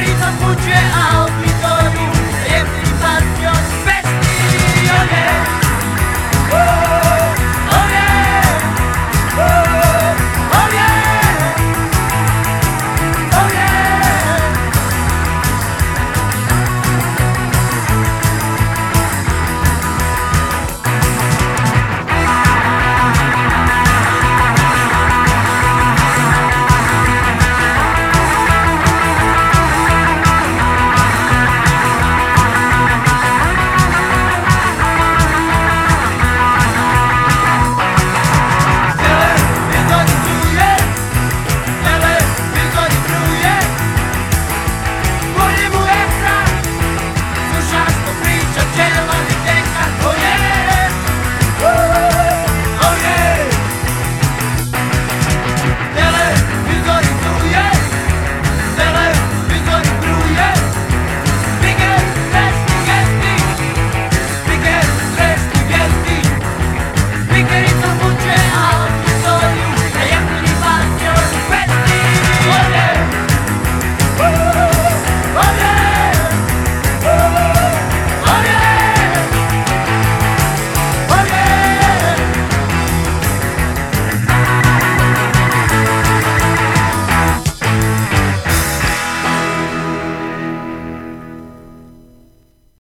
里藏不绝奥秘。